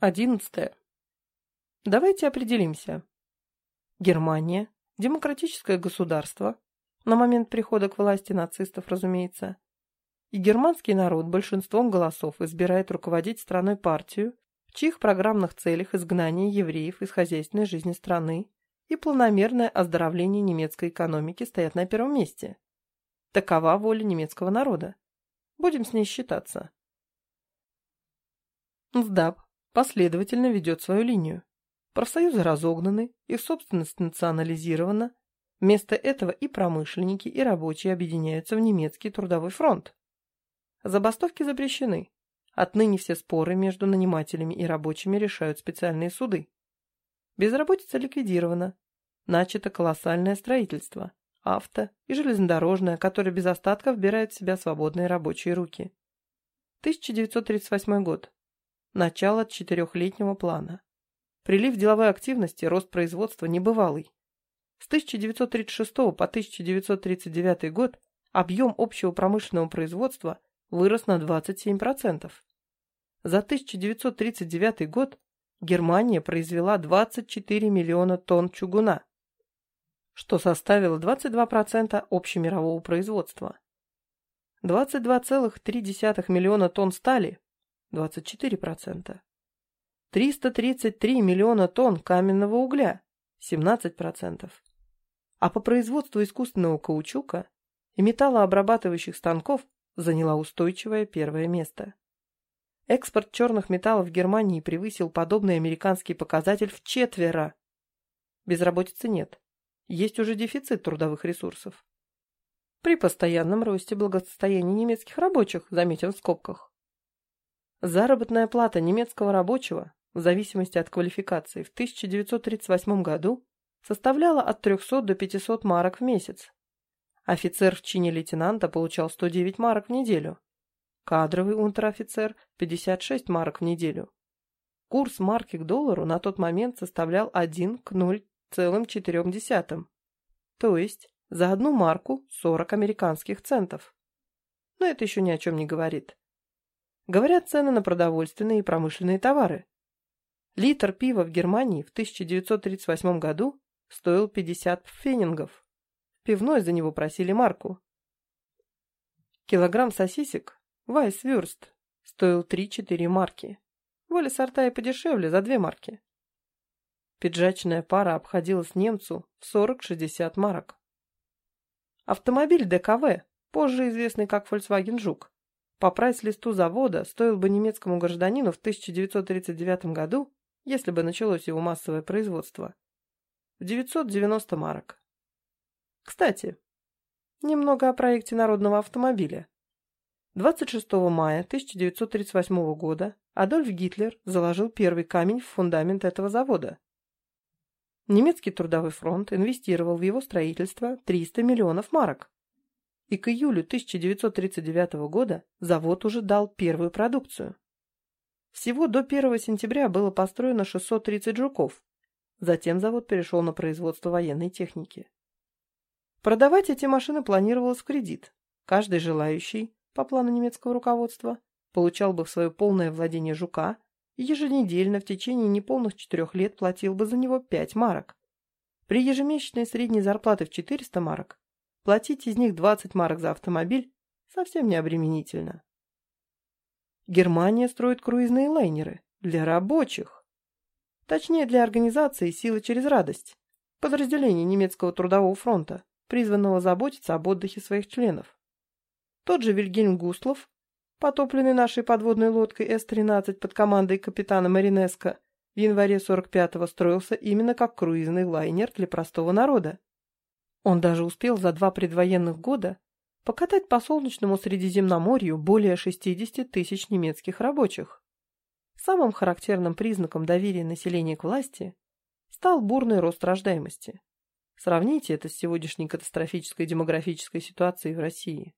Одиннадцатое. Давайте определимся. Германия – демократическое государство, на момент прихода к власти нацистов, разумеется, и германский народ большинством голосов избирает руководить страной партию, в чьих программных целях изгнание евреев из хозяйственной жизни страны и планомерное оздоровление немецкой экономики стоят на первом месте. Такова воля немецкого народа. Будем с ней считаться. НСДАП последовательно ведет свою линию. Профсоюзы разогнаны, их собственность национализирована. Вместо этого и промышленники, и рабочие объединяются в немецкий трудовой фронт. Забастовки запрещены. Отныне все споры между нанимателями и рабочими решают специальные суды. Безработица ликвидирована. Начато колоссальное строительство. Авто и железнодорожное, которое без остатка вбирает в себя свободные рабочие руки. 1938 год. Начало четырехлетнего плана. Прилив деловой активности, рост производства небывалый. С 1936 по 1939 год объем общего промышленного производства вырос на 27%. За 1939 год Германия произвела 24 миллиона тонн чугуна, что составило 22% общемирового производства. 22,3 миллиона тонн стали 24%. 333 миллиона тонн каменного угля, 17%. А по производству искусственного каучука и металлообрабатывающих станков заняла устойчивое первое место. Экспорт черных металлов Германии превысил подобный американский показатель в четверо. Безработицы нет. Есть уже дефицит трудовых ресурсов. При постоянном росте благосостояния немецких рабочих, заметим в скобках, Заработная плата немецкого рабочего, в зависимости от квалификации, в 1938 году составляла от 300 до 500 марок в месяц. Офицер в чине лейтенанта получал 109 марок в неделю. Кадровый унтер-офицер – 56 марок в неделю. Курс марки к доллару на тот момент составлял 1 к 0,4. То есть за одну марку 40 американских центов. Но это еще ни о чем не говорит. Говорят цены на продовольственные и промышленные товары. Литр пива в Германии в 1938 году стоил 50 фенингов. Пивной за него просили марку. Килограмм сосисек, вайсвюрст, стоил 3-4 марки. Воли сорта и подешевле, за 2 марки. Пиджачная пара обходилась немцу в 40-60 марок. Автомобиль ДКВ, позже известный как Volkswagen Жук, по прайс-листу завода стоил бы немецкому гражданину в 1939 году, если бы началось его массовое производство, в 990 марок. Кстати, немного о проекте народного автомобиля. 26 мая 1938 года Адольф Гитлер заложил первый камень в фундамент этого завода. Немецкий трудовой фронт инвестировал в его строительство 300 миллионов марок и к июлю 1939 года завод уже дал первую продукцию. Всего до 1 сентября было построено 630 жуков. Затем завод перешел на производство военной техники. Продавать эти машины планировалось в кредит. Каждый желающий, по плану немецкого руководства, получал бы в свое полное владение жука и еженедельно в течение неполных четырех лет платил бы за него 5 марок. При ежемесячной средней зарплате в 400 марок Платить из них 20 марок за автомобиль совсем не обременительно. Германия строит круизные лайнеры для рабочих. Точнее, для организации «Силы через радость», подразделения немецкого трудового фронта, призванного заботиться об отдыхе своих членов. Тот же Вильгельм Густлов, потопленный нашей подводной лодкой С-13 под командой капитана Маринеско, в январе 45-го строился именно как круизный лайнер для простого народа. Он даже успел за два предвоенных года покатать по солнечному Средиземноморью более 60 тысяч немецких рабочих. Самым характерным признаком доверия населения к власти стал бурный рост рождаемости. Сравните это с сегодняшней катастрофической демографической ситуацией в России.